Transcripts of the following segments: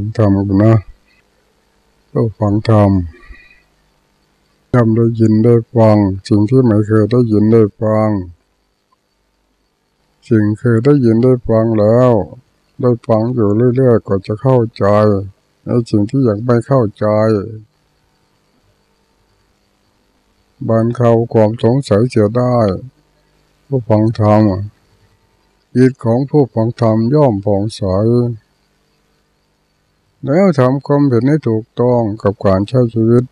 ังธรรมกันนะก็ฟังธรรมจำได้ยินได้ฟัง สิ่งที่ไม่เคยได้ยินได้ฟัง สิ่งเคยได้ยินได้ฟังแล้ว ได้ฟังอยู่เรื่อยๆก็จะเข้าใจในสิ่งที่ยังไม่เข้าใจบานเขาความสงสัยเสียได้ ผู้ฟังธรรมจิตของผู้ฟังธรรมย่อมผ่องใส แล้วทำความเห็นให้ถูกต้องกับการใช้ชีวิต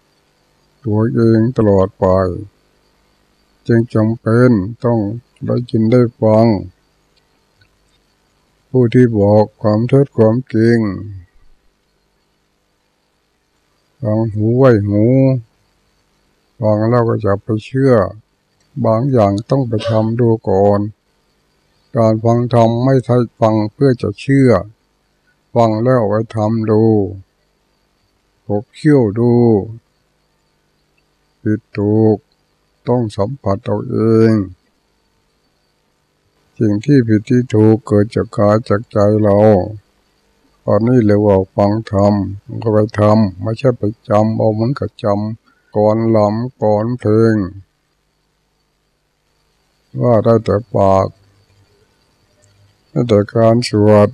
ตัวเองตลอดไป จึงจำเป็นต้องได้ยินได้ฟัง ผู้ที่บอกความเท็จความจริงฟังหูไว้หูฟังแล้วก็จะไปเชื่อ บางอย่างต้องไปทำดูก่อน การฟังธรรมไม่ใช่ฟังเพื่อจะเชื่อ ฟังแล้วไปทำดูพบเขี้ยวดูผิดถูก ต้องสัมผัสตัวเอง สิ่งที่ผิดที่ถูกเกิดจากกายจากใจเราตอนนี้เรียกว่าฟังธรรมก็ไปทำไม่ใช่ไปจำเอาเหมือนกับจำก่อนหลำก่อนเพลง ว่าได้แต่ปากได้แต่การสวด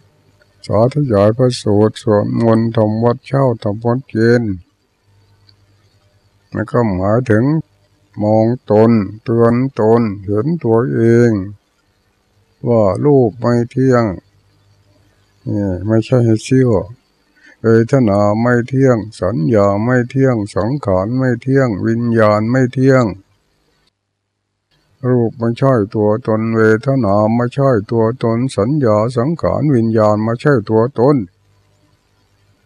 สาธยายพระสูตรสวดมนต์ทำวัดเช่าทำวัดเย็นมันก็หมายถึงมองตน เตือนตน เห็นตัวเอง ว่ารูปไม่เที่ยงนี่ไม่ใช่ให้เชื่อเอทนาไม่เที่ยง สัญญาไม่เที่ยง สังขารไม่เที่ยง วิญญาณไม่เที่ยง รูปไม่ใช่ตัวตนเวทนาไม่ใช่ตัวตนสัญญาสังขารวิญญาณไม่ใช่ตัวตน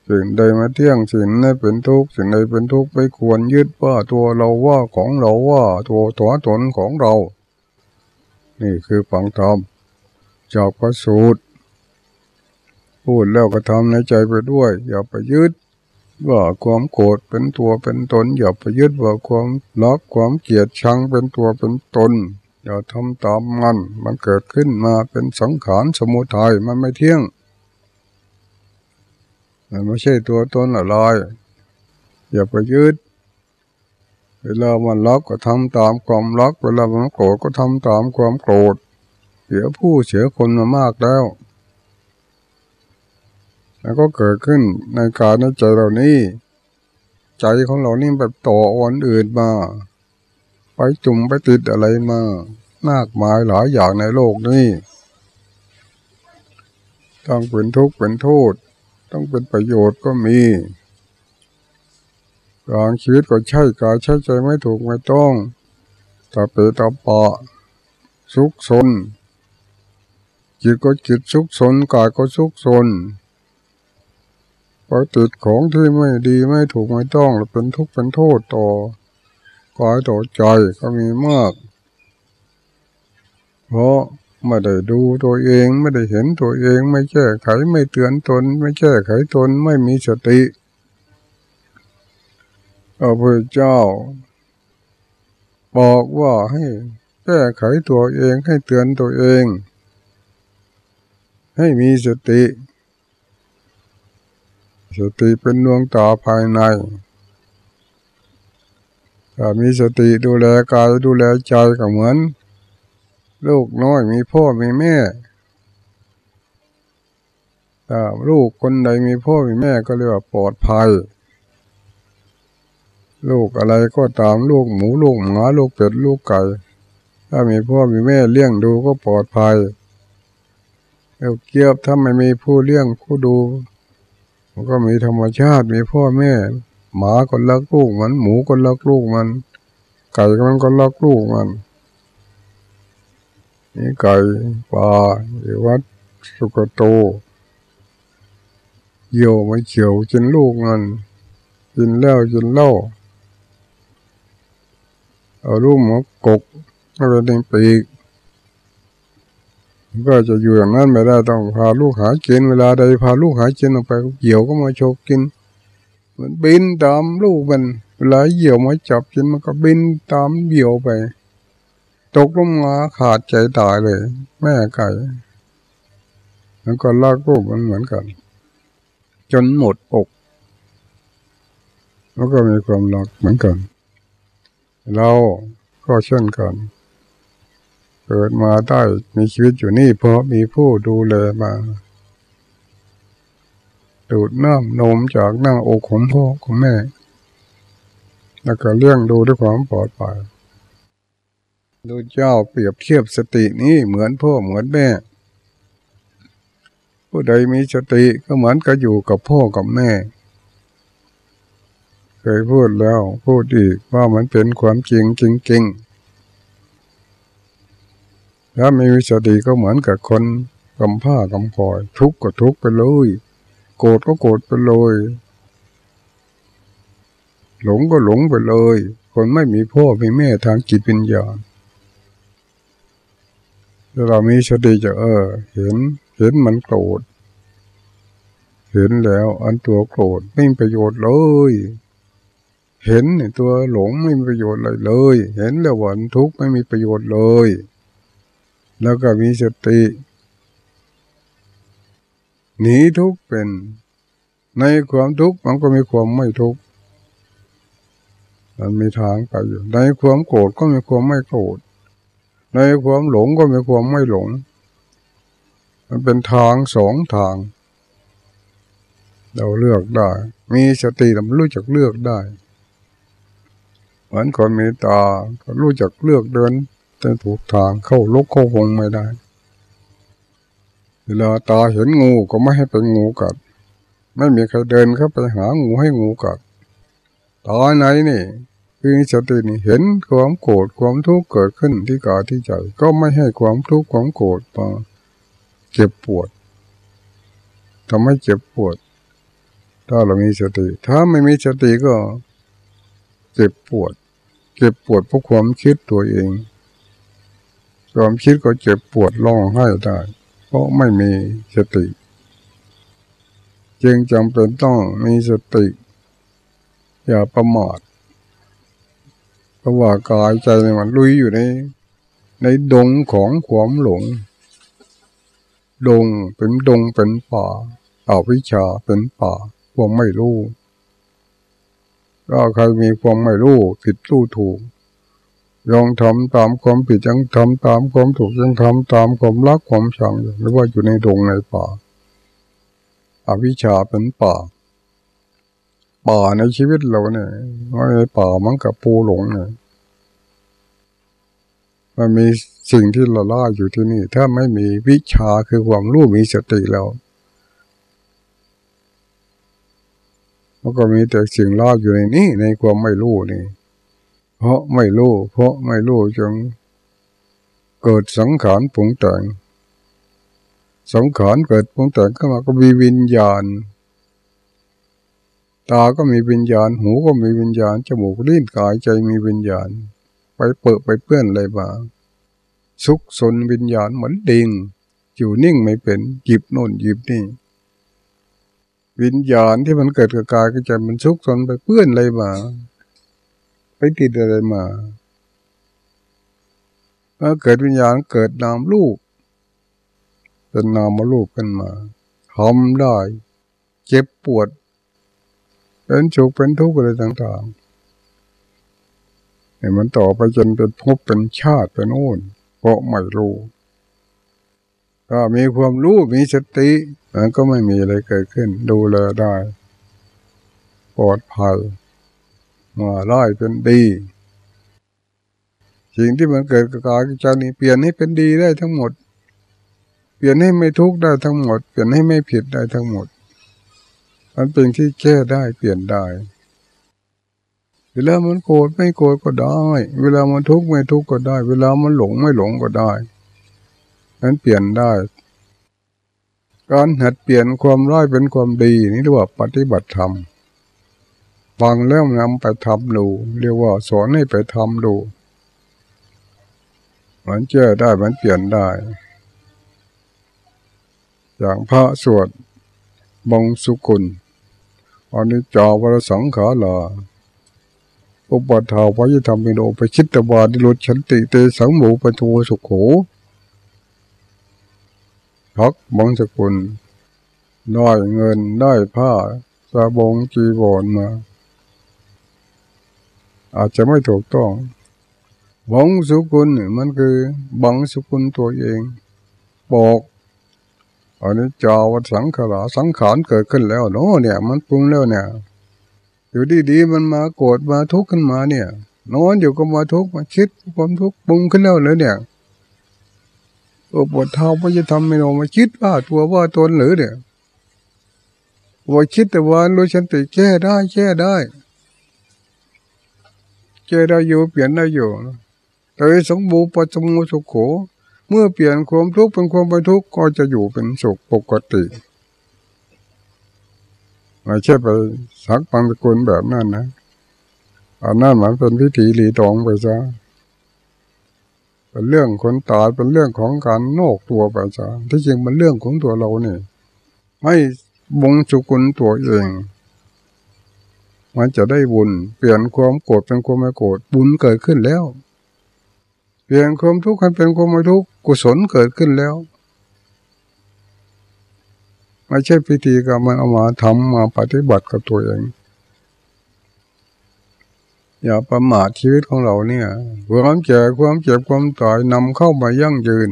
สิ่งใดมาเที่ยงสิ่งใดเป็นทุกข์สิ่งใดเป็นทุกข์ไม่ควรยึดว่าตัวเราว่าของเราว่าตัวตัวตนของเรา นี่คือฝังธรรมจากพระสูตรพูดแล้วก็ทำในใจไปด้วย อย่าไปยึด ว่าความโกรธเป็นตัวเป็นตน อย่าไปยึดว่าความรักความเกลียดชังเป็นตัวเป็นตน อย่าทำตามมันมันเกิดขึ้นมาเป็นสังขารสมุทัยมันไม่เที่ยงมันไม่ใช่ตัวตนอะไรอย่าไปยึดเวลามันรักก็ทำตามความรัก เวลามันโกรธก็ทำตามความโกรธ เสียผู้เสียคนมามากแล้ว แล้วก็เกิดขึ้นในการในใจเรานี้ ใจของเรานี่แบบต่อวันอื่นมา ไปจุ่มไปติดอะไรมามากมายหลายอย่างในโลกนี้ต้องเป็นทุกข์เป็นโทษ ต้องเป็นประโยชน์ก็มีกางชีวิตก็ใช่กายใช้ใจไม่ถูกไม่ต้องตาเปตาปะสุขสนจิตก็จิตสุขสนกายก็สุขสน ไปติดของที่ไม่ดีไม่ถูกไม่ต้องแล้วเป็นทุกข์เป็นโทษต่อกายต่อใจก็มีมาก เพราะไม่ได้ดูตัวเองไม่ได้เห็นตัวเองไม่แก้ไขไม่เตือนตน ไม่แก้ไขตนไม่มีสติพระพุทธเจ้า บอกว่าให้แก้ไขตัวเองให้เตือนตัวเอง ให้มีสติ สติเป็นดวงตาภายในถ้ามีสติดูแลกายดูแลใจก็เหมือน ลูกน้อยมีพ่อมีแม่ถ้าลูกคนใดมีพ่อมีแม่ก็เรียกว่าปลอดภัย ลูกอะไรก็ตามลูกหมูลูกหมาลูกเป็ดลูกไก่ ถ้ามีพ่อมีแม่เลี้ยงดูก็ปลอดภัยเอวเกียบถ้าไม่มีผู้เลี้ยงผู้ดูันก็มีธรรมชาติมีพ่อแม่ หมาก็รักลูกมัน หมูก็รักลูกมัน ไก่มันก็รักลูกมันนี่ไก่ปลาหรือวัดสุกโตเหี่ยวมันเขียวกินลูกมันกินแล้วกินเล่าเอาลูกหมกกมาเป็นปีก ก็จะอยู่อย่างนั้นไม่ได้ต้องพาลูกหากินเวลาใดพาลูกหากินออกไปเหยี่ยวก็มาโชกกิน มันบินตามลูกมันเวลาเหยี่ยวมาจับกินมันก็บินตามเหยี่ยวไป ตกลงมาขาดใจตายเลย แม่ไก่แล้วก็ลากลูกมันเหมือนกัน จนหมดอกแล้วก็มีความรักเหมือนกัน เราก็เช่นกัน เกิดมาได้มีชีวิตอยู่นี่เพราะมีผู้ดูแลมาดูดน้ำนมจากหน้าอกของพ่อของแม่ แล้วก็เลี้ยงดูด้วยความปลอดภัยดูเจ้าเปรียบเทียบสตินี้เหมือนพ่อเหมือนแม่ ผู้ใดมีสติก็เหมือนกับอยู่กับพ่อกับแม่ เคยพูดแล้วพูดอีกว่ามันเป็นความจริงจริงๆ ถ้าไม่มีสติก็เหมือนกับคนกำผ้ากำพอย ทุกข์ก็ทุกข์ไปเลย โกรธก็โกรธไปเลย หลงก็หลงไปเลย คนไม่มีพ่อมีแม่ทางจิตวิญญาณเรามีสติจะเออ เห็น เห็นมันโกรธเห็นแล้วอันตัวโกรธไม่มีประโยชน์เลย เห็นตัวหลงไม่มีประโยชน์เลยเลย เห็นแล้ววันทุกข์ไม่มีประโยชน์เลย แล้วก็มีสติหนีทุกข์เป็น ในความทุกข์มันก็มีความไม่ทุกข์มันมีทางไปอยู่ ในความโกรธก็มีความไม่โกรธในความหลงก็มีความไม่หลง มันเป็นทางสองทาง เราเลือกได้ มีสติเรารู้จักเลือกได้ เหมือนคนมีตาก็รู้จักเลือกเดิน แต่ถูกทางเข้าลุกเข้าหงไม่ได้ เวลาตาเห็นงูก็ไม่ให้เป็นงูกัด ไม่มีใครเดินเข้าไปหางูให้งูกัดตาไหนนี่คือสตินี่เห็นความโกรธความทุกข์เกิดขึ้นที่กายที่ใจ ก็ไม่ให้ความทุกข์ความโกรธมาเจ็บปวดทำให้เจ็บปวด ถ้าเรามีสติ ถ้าไม่มีสติก็ เจ็บปวด เจ็บปวดเพราะความคิดตัวเอง ความคิดก็เจ็บปวดร้องไห้ได้ เพราะไม่มีสติ จึงจำเป็นต้องมีสติ อย่าประมาทเพราะว่ากายใจมันลุยอยู่ใน ในดงของความหลง ดงเป็นดงเป็นป่าอาวิชาเป็นป่าความไม่รู้ก็ใครมีความไม่รู้ผิดรู้ถูก ยังทำตามความผิดยังทำตามความถูกยังทำตามความรักความชังหรือว่าอยู่ในดงในป่าอาวิชชาเป็นป่า ป่าในชีวิตเราเนี่ยว่าในป่ามันกับปูหลงเนี่ยมันมีสิ่งที่ละล่าอยู่ที่นี่ ถ้าไม่มีวิชาคือความรู้มีสติแล้วมันก็มีแต่สิ่งล่าอยู่ในนี้ในความไม่รู้นี่ เพราะไม่รู้ เพราะไม่รู้จงเกิดสังขารปุงแต่ง สังขารเกิดปุงแต่งขึ้นมาก็มีวิญญาณ ตาก็มีวิญญาณ หูก็มีวิญญาณ จมูกลิ้นกายใจมีวิญญาณ ไปเปิดไปเปื้อนอะไรบ้างสุกสนวิญญาณเหมือนดิงอยู่นิ่งไม่เป็นหยิบโน่นหยิบนี่ วิญญาณที่มันเกิดกับกายก็จะมันสุกสนไปเปื้อนอะไรมา ไปติดอะไรมาเมื่อเกิดวิญญาณเกิดนามลูกเป็นนามลูกขึ้นมาทำได้ เจ็บปวด เป็นฉุกเป็นทุกข์อะไรต่างๆเนี่ยมันต่อไปจนเป็นภพเป็นชาติเป็นโน่นเพราะไม่รู้ถ้ามีความรู้มีสติมันก็ไม่มีอะไรเกิดขึ้น ดูแลได้ ปลอดภัย มาร้ายเป็นดี สิ่งที่มันเกิดกับกายใจนี้เปลี่ยนให้เป็นดีได้ทั้งหมด เปลี่ยนให้ไม่ทุกข์ได้ทั้งหมด เปลี่ยนให้ไม่ผิดได้ทั้งหมด มันเป็นที่แก้ได้เปลี่ยนได้ เวลามันโกรธไม่โกรธก็ได้ เวลามันทุกข์ไม่ทุกข์ก็ได้ เวลามันหลงไม่หลงก็ได้นั้นเปลี่ยนได้การหัดเปลี่ยนความร้ายเป็นความดีนี่เรียกว่าปฏิบัติธรรม ฟังแล้วนำไปทำดูเรียกว่าสอนให้ไปทำดูมันเจอได้มันเปลี่ยนได้ อย่างพระสวดบงสุกุลอันนี้จาวรสังขาลาอุปถาวายธรรมิโนไปชิตวาดิรุชันติเตสังหมูปทูสุขโขพักบงสกุลได้เงินได้ผ้าสบงจีบอนมา อาจจะไม่ถูกต้องบังสุกุลมันคือบังสุกุลตัวเองบอกอันนี้จาวัสังขารสังขารเกิดขึ้นแล้วเนาะเนี่ย มันปรุงแล้วเนี่ย อยู่ดีๆมันมาโกรธมาทุกข์ขึ้นมาเนี่ยนอนอยู่ก็มาทุกข์มาคิดความทุกข์ปรุงขึ้นแล้วเลยเนี่ยโอ้ปวดเท้าไม่จะทำไม่นอนมาคิดว่าตัวว่าตนหรือเนี่ยว่าคิดแต่ว่ารู้ฉันติแก้ได้แก้ได้ แก้ได้อยู่เปลี่ยนได้อยู่แต่สมบูปจจุสุขโข เมื่อเปลี่ยนความทุกข์เป็นความไม่ทุกข์ก็จะอยู่เป็นสุขปกติไม่ใช่ไปสักปังตะกุลแบบนั้นนะอันนั้นมันเป็นพิธีหลีตองไปซะเป็นเรื่องคนตายเป็นเรื่องของการโนกตัวไปซะที่จริงมันเรื่องของตัวเราเนี่ยให้บงสุกุลตัวเอง มันจะได้บุญ เปลี่ยนความโกรธเป็นความไม่โกรธบุญเกิดขึ้นแล้ว เปลี่ยนความทุกข์ให้เป็นความไม่ทุกข์กุศลเกิดขึ้นแล้วไม่ใช่พิธีกรรมมันเอามาทำมาปฏิบัติกับตัวเองอย่าประมาทชีวิตของเราเนี่ย ความเจ็บความเจ็บความตายนำเข้ามายั่งยืน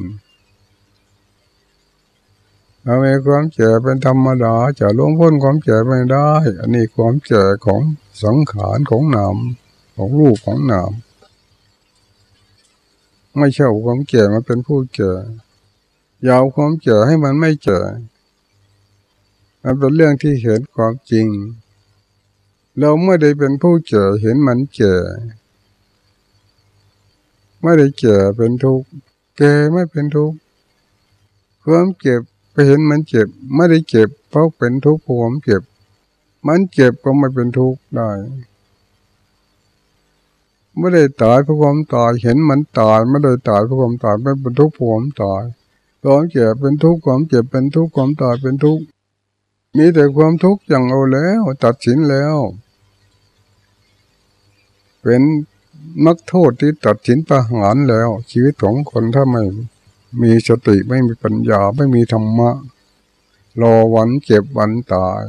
ถ้ามีความเจ็บเป็นธรรมดาจะล่วงพ้นความเจ็บไม่ได้ อันนี้ความเจ็บของสังขารของนามของรูปของนามไม่ใช่ความเจ็บมันเป็นผู้เจ็บยาวความเจ็บให้มันไม่เจ็บมันเป็นเรื่องที่เห็นความจริง เราไม่ได้เป็นผู้เจ็บเห็นมันเจ็บไม่ได้เจ็บเป็นทุกข์แก่ไม่เป็นทุกข์ความเจ็บ ไปเห็นมันเจ็บ ไม่ได้เจ็บ เพราะเป็นทุกข์ผมเจ็บ มันเจ็บก็ไม่เป็นทุกข์ได้ไม่ได้ตายเพราะความตายเห็นมันตายไม่ได้ตายเพราะความตายไม่เป็นทุกข์ผมตายความเจ็บเป็นทุกข์ความเจ็บเป็นทุกข์ความตายเป็นทุกข์มีแต่ความทุกข์อย่างเอาแล้ว ตัดสินแล้ว เป็นนักโทษที่ตัดสินประหารแล้ว ชีวิตของคนถ้าไม่ มีสติไม่มีปัญญาไม่มีธรรมะ รอวันเจ็บวันตาย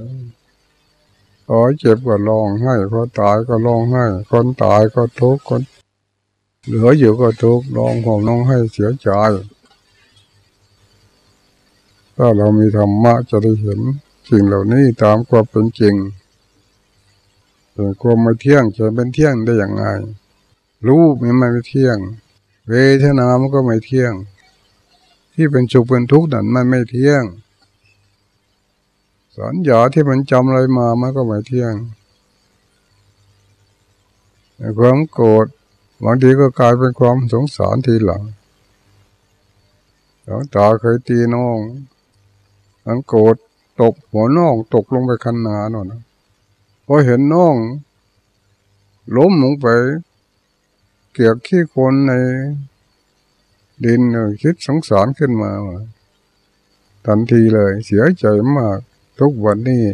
พอเจ็บก็ร้องให้พอตายก็ร้องให้ คนตายก็ทุกข์คนเหลืออยู่ก็ทุกข์ร้องผมน้องให้เสียใจถ้าเรามีธรรมะจะได้เห็นสิ่งเหล่านี้ตามความเป็นจริงเป็นความไม่เที่ยงจะเป็นเที่ยงได้อย่างไรรูปมันไม่เที่ยง เวทนามันก็ไม่เที่ยง ที่เป็นสุขเป็นทุกข์นั่นมันไม่เที่ยง สัญญาที่มันจำอะไรมามันก็ไม่เที่ยงความโกรธบางทีก็กลายเป็นความสงสารทีหลังหลวงตาเคยตีน้องมันโกรธตกหัวน้องตกลงไปคันนาหน่อยพอเห็นน้องล้มลงไป เกี่ยวขี้คนใน ดินคิดสงสารขึ้นมาทันทีเลย เสียใจมาก ทุกวันนี้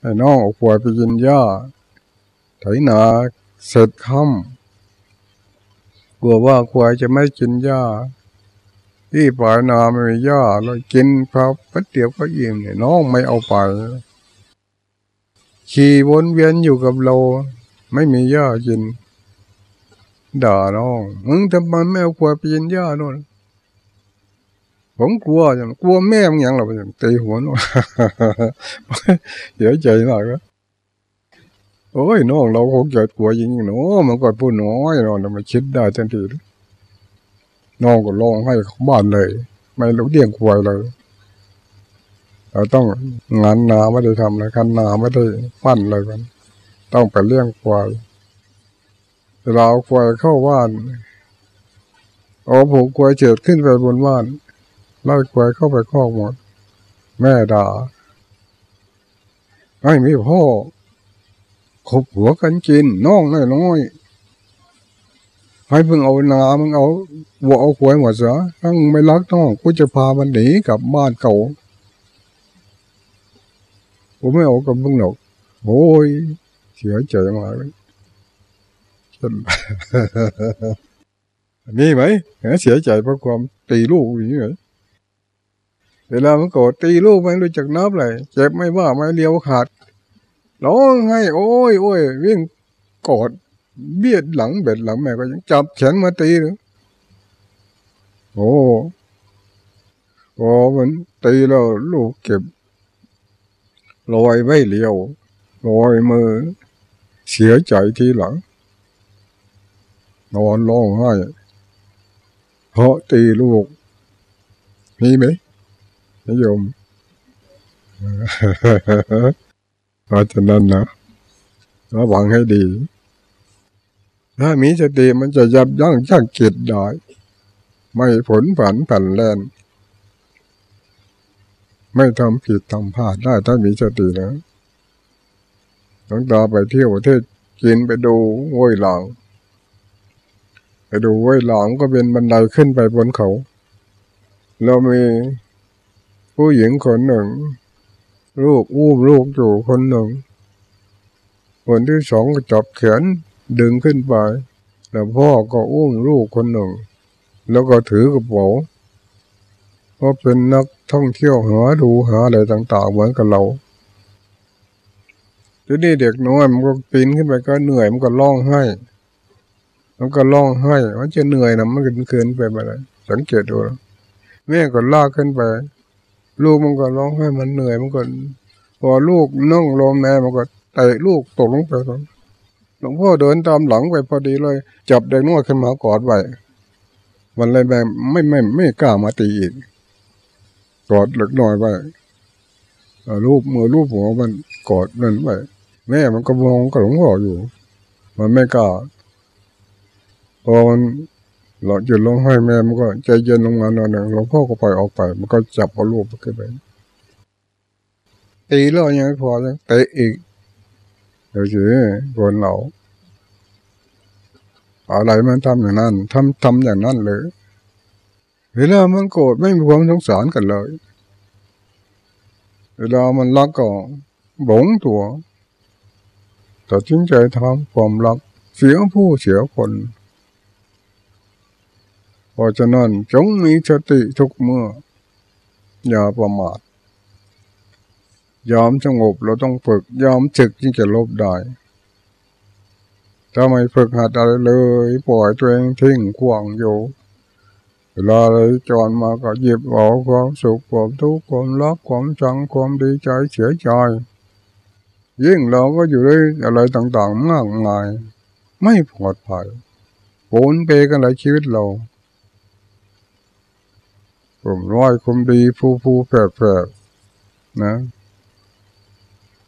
ไอ้น้องออกปวยไปยินหญ้าไถนาเสร็จค่ำกลัวว่าควายจะไม่กินหญ้าที่ป่านาไม่มีหญ้าเรากินพระพัดเดียวก็อิ่มเนี่ยน้องไม่เอาไปขี่วนเวียนอยู่กับเรา ไม่มีหญ้ากิน ด่าน้องมึงทำไมไม่เอาขวดไปยินย่าโน่นผมกลัวอย่างกลัวแม่มึงอย่างเราตีหัวน้องเสียใจมากนะโอ้ยน้องเราคงเกิดกลัวยิงเนาะมันก็พูดน้อยเนาะเราไม่คิดได้ทันทีน้องก็ร้องให้เขาบ้านเลย ไม่รู้เดี่ยงควายเลยเราต้องงานนาไม่ได้ทำเลยคันนาไม่ได้ปั้นเลยกันต้องไปเลี้ยงควาย เราควายเข้าบ้านเอาผูกควายเจิดขึ้นไปบนบ้านไล่ควายเข้าไปคอกหมด แม่ด่าไม่มีพ่อขบหัวกันกินน้องน้อยน้อยให้เพิ่งเอานามึงเอาวัวเอาควายหมดซะถ้ามึงไม่รักน้องกูจะพามันหนีกลับบ้านเก่าผมไม่เอากับมึงหรอกโอ้ยเสียใจมากเลย มีไหมเสียใจเพราะความตีลูกอย่างนี้เวลามันโกรธตีลูกไม่รู้จักนับเลยเจ็บไม่ว่าไม่เลี้ยวขาดร้องไห้โอ้ยโอ้ยวิ่งกอดเบียดหลังเบ็ดหลังแม่ก็ยังจับแขนมาตีหรือโอ้โอ้มันตีแล้วลูกเก็บลอยไม่เลี้ยวลอยมือ เสียใจทีหลัง นอนร้องไห้เพราะตีลูกมีไหมนิยมเพราะฉะนั้นนะระวังให้ดี ถ้ามีสติมันจะยับยั้งชั่งจิตได้ ไม่ผลผันผันแลนไม่ทำผิดทำพลาดได้ถ้ามีสติแล้วต้องตาไปเที่ยวประเทศกินไปดูห้วยหลาง ดูห้วยหลางก็เป็นบันไดขึ้นไปบนเขา เรามีผู้หญิงคนหนึ่ง ลูกอู้ลูกอยู่คนหนึ่ง คนที่สองก็จับแขนดึงขึ้นไป แล้วพ่อก็อุ้มลูกคนหนึ่ง แล้วก็ถือกระเป๋าเพราะเป็นนักท่องเที่ยวหาดูหาอะไรต่างๆเหมือนกับเราทีนี้เด็กน้อยมันก็ปีนขึ้นไปก็เหนื่อยมันก็ร้องไห้ มันก็ร้องไห้มันจะเหนื่อยนะมันก็เกินไปไปเลยสังเกตดูแม่ก็ลากขึ้นไป ลูกมันก็ร้องไห้มันเหนื่อยมันก็พอลูกนั่งลมแม่มันก็เตะลูกตกลงไปตรงหลวงพ่อเดินตามหลังไปพอดีเลย จับเด็กน้อยขึ้นมากอดไว้มันเลยแบบไม่ไม่ไม่กล้ามาตีอีกกอดเล็กน้อยไว้รูปมือรูปหัวมันกอดนั่นไว้แม่มันก็มองกับหลวงพ่ออยู่ มันไม่กล้า พอมันเราหยุดร้องไห้แม่มันก็ใจเย็นลงมาหน่อยหนึ่งหลวงพ่อก็ปล่อยออกไป มันก็จับเอาลูกขึ้นไปตีแล้วยังไม่พอยังเตะอีกเดี๋ยวสิคนเราอะไรมันทำอย่างนั้นทำทำอย่างนั้นเลยเวลามันโกรธไม่มีความสงสารกันเลย เวลามันรักก็บงตัวตัดสินใจทำความรักเสียผู้เสียคน เพราะฉะนั้นจงมีสติทุกเมื่อ อย่าประมาทยอมสงบเราต้องฝึกยอมจึกจึงจะลบได้ถ้าไม่ฝึกหัดอะไรเลย ปล่อยตัวเองทิ้งขวางอยู่เวลาเลยจอนมาก็หยิบเอาความสุขความทุกข์ความรักความชังความดีใจเสียใจยิ่งเราก็อยู่ด้วยอะไรต่างๆมากมาย ไม่ปลอดภัยโผนเปกันหลายชีวิตเรา ผมร้อยคุมดีผู้ผู้แผลแผลนะ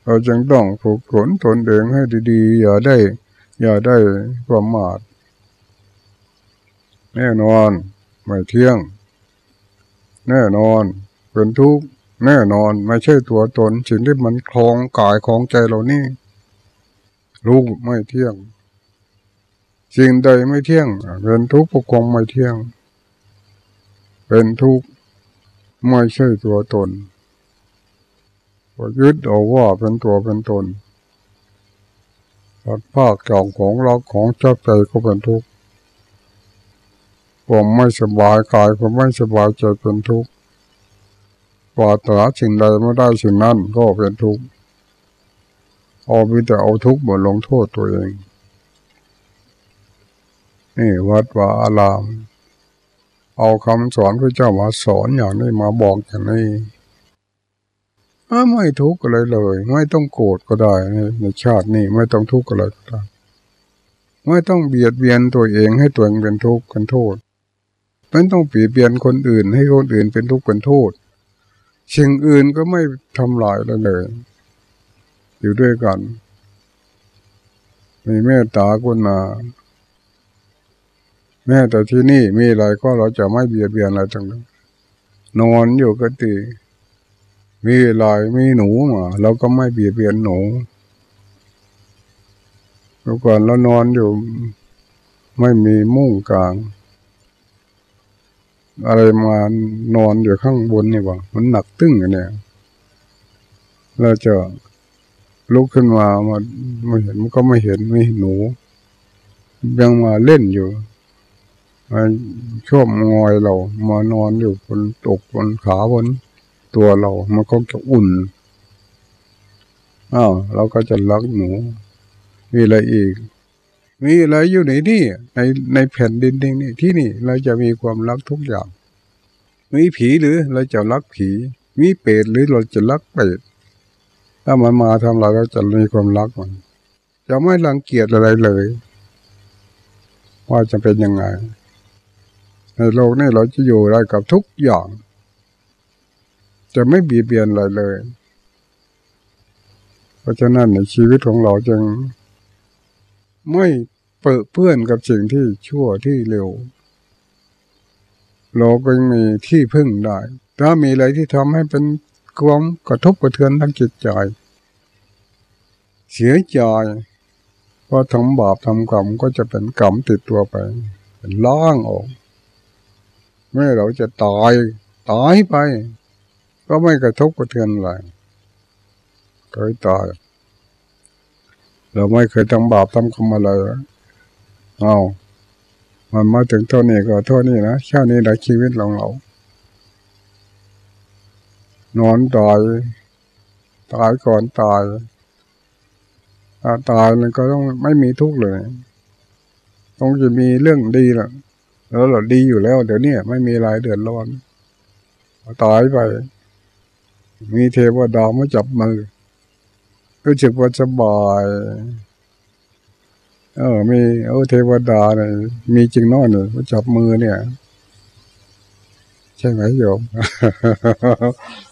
เราจึงต้องฝึกฝนตนเองให้ดีๆ อย่าได้ อย่าได้ประมาทแน่นอน ไม่เที่ยง แน่นอนเป็นทุกข์แน่นอนไม่ใช่ตัวตนสิ่งที่มันคลองกายคลองใจเรานี่รู้ไม่เที่ยงสิ่งใดไม่เที่ยงเป็นทุกข์ปกครองไม่เที่ยง เป็นทุกข์ไม่ใช่ตัวตนพอยึดเอาว่าเป็นตัวเป็นตนพัดภาคจองของเราของชอบใจก็เป็นทุกข์ความไม่สบายกายความไม่สบายใจเป็นทุกข์ปาตราสิ่งใดไม่ได้สิ่งนั้นก็เป็นทุกข์เอาไปแต่เอาทุกข์มาลงโทษตัวเองนี่วัดว่าอาราม เอาคำสอนพระเจ้ามาสอนอย่างนี้มาบอกอย่างนี้ไม่ทุกข์อะไรเลย ไม่ต้องโกรธก็ได้ในชาตินี้ไม่ต้องทุกข์อะไรก็ได้ไม่ต้องเบียดเบียนตัวเองให้ตัวเองเป็นทุกข์เป็นโทษไม่ต้องเบีเบียนคนอื่นให้คนอื่นเป็นทุกข์เป็นโทษสิ่งอื่นก็ไม่ทำลายเลยเลย อยู่ด้วยกัน มีเมตตากุณา แม้แต่ที่นี่มีอะไรก็เราจะไม่เบียดเบียนอะไรทั้งนั้นนอนอยู่ก็ตีมีลายมีหนูมาเราก็ไม่เบียดเบียนหนูเมื่อก่อนเรานอนอยู่ ไม่มีมุ้งกลาง อะไรมานอนอยู่ข้างบนนี่วะมันหนักตึ้งอันเนี่ยเราจะลุกขึ้นมามาไม่เห็นมันก็ไม่เห็นไม่หนู ยังมาเล่นอยู่ มาชอบงอยเรา มานอนอยู่บนตกบนขาบนตัวเรา มันก็จะอุ่นอ้าวเราก็จะรักหนูมีอะไรอีก มีอะไรอยู่ในนี่ในในแผ่นดินนี่ที่นี่ เราจะมีความรักทุกอย่าง มีผีหรือเราจะรักผี มีเปรตหรือเราจะรักเปรตถ้ามันมาทำเราเราจะมีความรักมันจะไม่รังเกียจอะไรเลย ว่าจะเป็นยังไง ในโลกนี้เราจะอยู่ได้กับทุกอย่าง จะไม่บีเบียนอะไรเลย เพราะฉะนั้นในชีวิตของเราจึง ไม่เปื้อเพื่อนกับสิ่งที่ชั่วที่เร็ว เราก็มีที่พึ่งได้ ถ้ามีอะไรที่ทำให้เป็นความกระทบกระเทือนทางจิตใจ เสียใจพอทำบาปทำกรรมก็จะเป็นกรรมติดตัวไป เป็นล่างออก เมื่อเราจะตายตายไป ก็ไม่กระทบกระเทือนอะไรเคยตายเราไม่เคยทำบาปทำกรรมอะไรเอามันมาถึงเท่านี้ก็เท่านี้นะแค่นี้แหละชีวิตของเรา นอนตายตายก่อนตายถ้าตายมันก็ต้องไม่มีทุกข์เลย ต้องจะมีเรื่องดีละ แล้วเราดีอยู่แล้ว เดี๋ยวนี้ไม่มีอะไรเดือดร้อนตายไป มีเทวดามาจับมือรู้สึกว่าสบายเออ มีเออเทวดาเนี่ยมีจริงน้อยเนี่ยมาจับมือเนี่ย ใช่ไหมโยม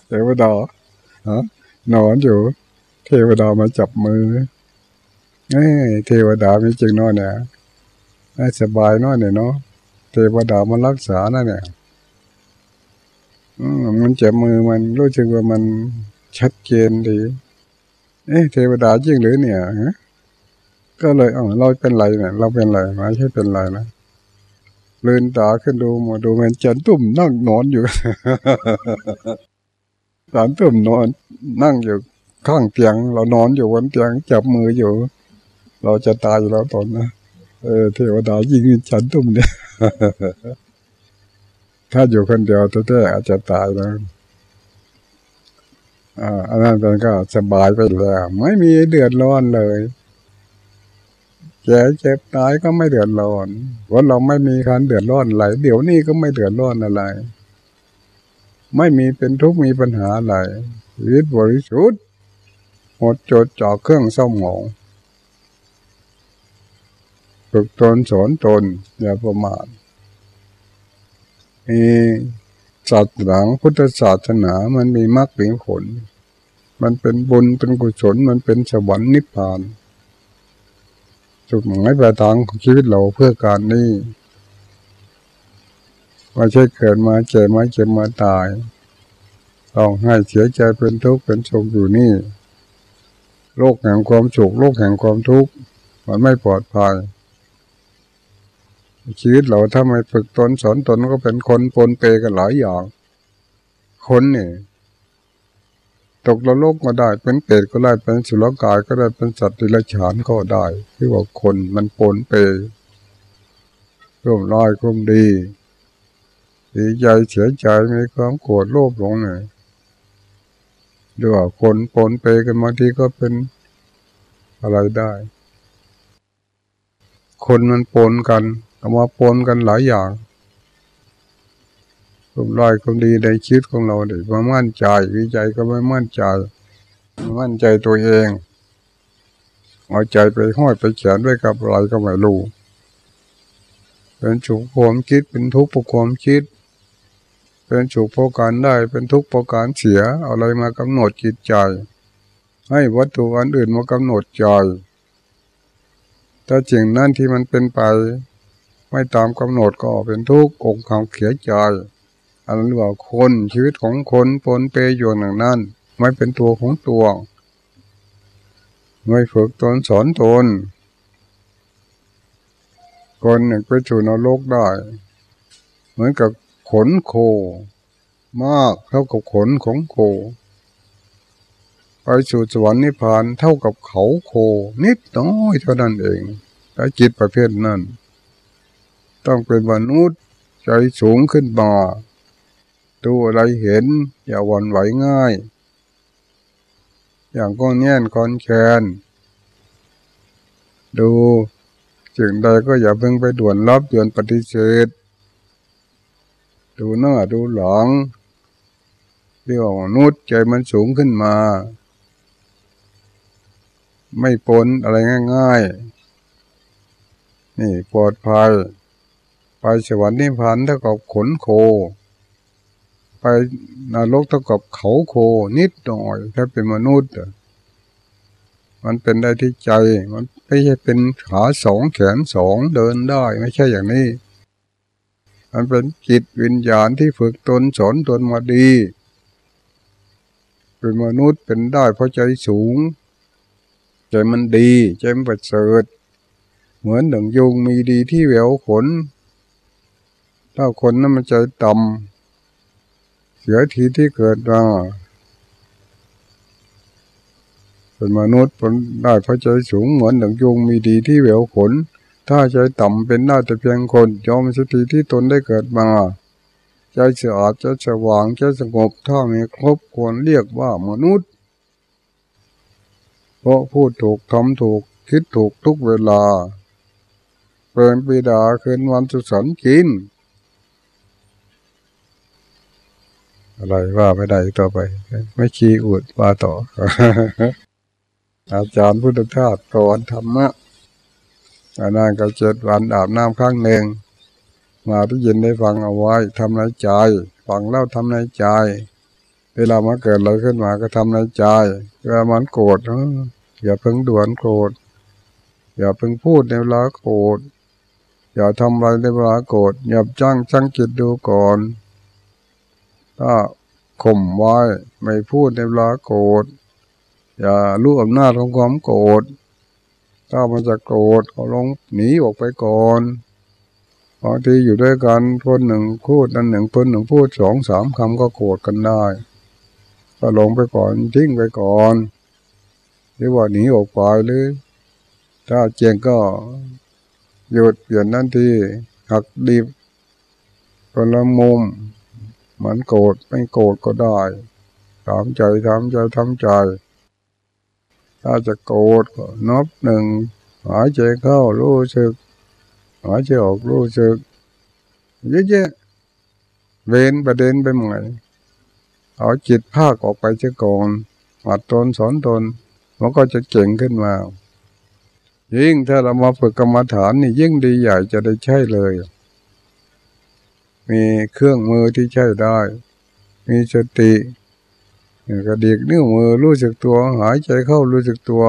เทวดาฮะนอนอยู่ เทวดามาจับมือเอ้เทวดามีจริงน้อยเนี่ยสบายน้อยเนี่ยเนาะ เทวดามารักษานั่นเนี่ยมันจับมือมันรู้สึกว่ามันชัดเจนดี เอ๊ะเทวดาจริงหรือเนี่ยก็เลยอ๋อเราเป็นไรเนี่ยเราเป็นไรไม่ใช่เป็นไรนะลืนตาขึ้นดูมาดูมันจันตุ่มนั่งนอนอยู่จันตุ่มนอนนั่งอยู่ข้างเตียง เรานอนอยู่บนเตียงจับมืออยู่ เราจะตายอยู่แล้วตอนนะ เออเทวดายิงจันตุ่มเนี่ยถ้าอยู่คนเดียวแท้อาจจะตายนะอ่าอันนั้นเป็นก็สบายไปแล้ว ไม่มีเดือดร้อนเลยแก่เจ็บตายก็ไม่เดือดร้อนว่าเราไม่มีการเดือดร้อนอะไรเดี๋ยวนี้ก็ไม่เดือดร้อนอะไร ไม่มีเป็นทุกข์มีปัญหาอะไรชีวิตบริสุทธิ์หมดจดจ่อเครื่องเศร้าหมอง ฝึกตนสอนตนอย่าประมาทมีศาสนาพุทธศาสนามันมีมรรคมีผล มันเป็นบุญเป็นกุศลมันเป็นสวรรค์นิพพาน จุดหมายปลายทางของชีวิตเราเพื่อการนี้ว่าใช่เกิดมาเจ็บมาเจ็บมาตายต้องให้เสียใจเป็นทุกข์เป็นโศกอยู่นี่ โลกแห่งความโศกโลกแห่งความทุกข์มันไม่ปลอดภัย ชีวิตเราถ้าไม่ฝึกตนสอนตนก็เป็นคนปนเปกันหลายอย่าง คนนี่ตกระโลกก็ได้ เป็นเปรตก็ได้เป็นสุรกายก็ได้เป็นสัตว์ดิลฉานก็ได้ที่ว่าคนมันปนเปร่วมร้อยร่วมดีดีใจเสียใจมีความโกรธโลภหลงเนี่ยด้วยว่าคนปนเปกันบางทีก็เป็นอะไรได้ คนมันปนกัน เอามาปนกันหลายอย่างความร้ายความดีในชีวิตของเราเด็กมามั่นใจวิจัยก็ไม่มั่นใจมั่นใจตัวเองเอาใจไปห้อยไปเขียนด้วยกับอะไรก็ไม่รู้เป็นฉุกความคิดเป็นทุกข์เพราะความคิด เป็นฉุกเพราะการได้เป็นทุกข์เพราะการเสียอะไรมากำหนดจิตใจ ให้วัตถุอันอื่นมากำหนดใจถ้าจริงนั่นที่มันเป็นไป ไม่ตามกำหนดก็เป็นทุกข์อกความเขียใจอันนั้นว่าคนชีวิตของคนปนเปยอยู่อย่งนั้น ไม่เป็นตัวของตัวไม่ฝึกตนสอนตนคนหนึ่งไปสู่นรกได้ เหมือนกับขนโค มากเท่ากับขนของโค ไปสู่สวรรค์นิพพานเท่ากับเขาโค นิดน้อยเท่านั้นเองแต่จิตประเภทนั้น ต้องเป็นมนุษย์ใจสูงขึ้นมาดูอะไรเห็น อย่าวันไหวง่าย อย่างก้อนแง่นคอนแคนดูสิ่งใดก็อย่าเพิ่งไปด่วนรับด่วนปฏิเสธ ดูหน้าดูหลังเรียกว่ามนุษย์ใจมันสูงขึ้นมา ไม่ปนอะไรง่าย ๆ นี่ปลอดภัย ไปสวรรค์นิพพานเท่ากับขนโค ไปนรกเท่ากับเขาโคนิดหน่อยถ้าเป็นมนุษย์ มันเป็นได้ที่ใจ มันไม่ใช่เป็นขาสองแขนสองเดินได้ไม่ใช่อย่างนี้ มันเป็นจิตวิญญาณที่ฝึกตนสอนตนมาดี เป็นมนุษย์เป็นได้เพราะใจสูง ใจมันดี ใจมันประเสริฐเหมือนหนึ่งยุงมีดีที่แววขน ถ้าคนนั้นมันใจต่ำเสียทีที่เกิดมาเป็นมนุษย์ผลได้พระใจสูงเหมือนดังยุงมีดีที่เหววขน ถ้าใจต่ำเป็นได้แต่เพียงคนยอมสติที่ตนได้เกิดมาใจสะอาดใจสว่างใจสงบถ้ามีครบควรเรียกว่ามนุษย์ เพราะพูดถูกทำถูกคิดถูกทุกเวลาเปินปีดาคืนวันสุสันกิน อะไรว่าไม่ได้ต่อไป ไม่ขี้อวดว่าต่อ อาจารย์พุทธทาสสอนธรรมะอานาก็เจ็ดวันอาบน้ำข้างหนึ่ง มาที่ยินได้ฟังเอาไว้ทำในใจ ฟังแล้วทำในใจ เวลามาเกิดอะไรขึ้นมาก็ทำในใจเวลามันโกรธอย่าเพิ่งด่วนโกรธอย่าเพิ่งพูดในเวลาโกรธอย่าทำอะไรในเวลาโกรธอย่าจ้างจ้างจิตดูก่อน ถ้าข่มไว้ไม่พูดในเวลาโกรธอย่ารู้อำนาจของความโกรธถ้ามันจะโกรธเอาลงหนีออกไปก่อนบางทีอยู่ด้วยกันคนหนึ่งพูดนั่นหนึ่งคนหนึ่งพูดสองสามคำก็โกรธกันได้ก็ลงไปก่อนทิ้งไปก่อน หรือว่าหนีออกไปหรือ ถ้าเจียงก็หยุดเปลี่ยนนั่นทีหักดีคนละมุม มันโกรธไม่โกรธก็ได้ทำใจทำใจทำใจ ถ้าจะโกรธก็นับหนึ่งหายใจเข้ารู้สึกหายใจออกรู้สึกเยอะๆเว้นประเด็นไปหมดเอาจิตภาคออกไปเช่ก่อนหัดตนสอนตนมันก็จะเก่งขึ้นมา ยิ่งถ้าเรามาฝึกกรรมฐานนี่ยิ่งดีใหญ่จะได้ใช่เลย มีเครื่องมือที่ใช้ได้ มีสติกระดิกนิ้วมือรู้สึกตัว หายใจเข้ารู้สึกตัว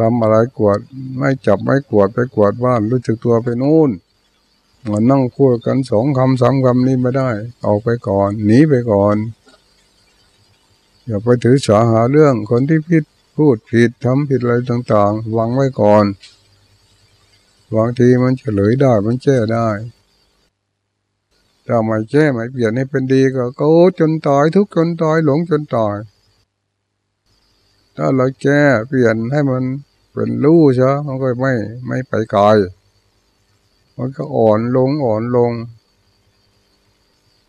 ลำอะไรกวด ไม่จับไม่กวดไปกวดบ้านรู้สึกตัวไปนู่นมันนั่งพูดกันสองคำสามคำนี้ไม่ได้ ออกไปก่อน หนีไปก่อน อย่าไปถือสาหาเรื่องคนที่ผิดพูดผิดทำผิดอะไรต่างๆวางไว้ก่อนบางทีมันเฉลยได้มันแก้ได้ ถ้าไม่แก้ไม่เปลี่ยนให้เป็นดีก็โกจนตายทุกจนตายหลงจนตายถ้าเราแก้เปลี่ยนให้มันเป็นรู้ใช่มันก็ไม่ไม่ไปไกลมันก็อ่อนลงอ่อนลง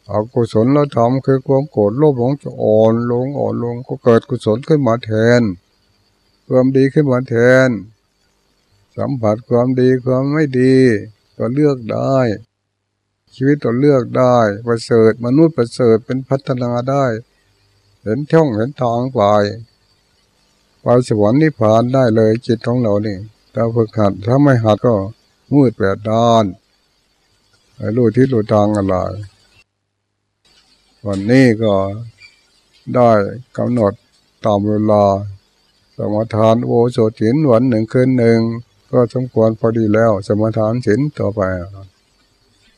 อากุศลเราทำคือความโกรธโลภหลงจะอ่อนลงอ่อนลงก็เกิดกุศลขึ้นมาแทน ความดีขึ้นมาแทน สัมผัสความดีความไม่ดี ก็เลือกได้ ชีวิตตัวเลือกได้ประเสริฐมนุษย์ประเสริฐเป็นพัฒนาได้ เห็นท่องเห็นทางไปไปสวรรค์นิพพานได้เลยจิตของเรานี่ถ้าฝึกหัดถ้าไม่หัดก็มืดแปดด้านรู้ที่รู้ทางอะไรวันนี้ก็ได้กำหนดตามเวลาสมทานโอโสถินวันหนึ่งคืนหนึ่ง ก็สมควรพอดีแล้ว สมทานศีลต่อไป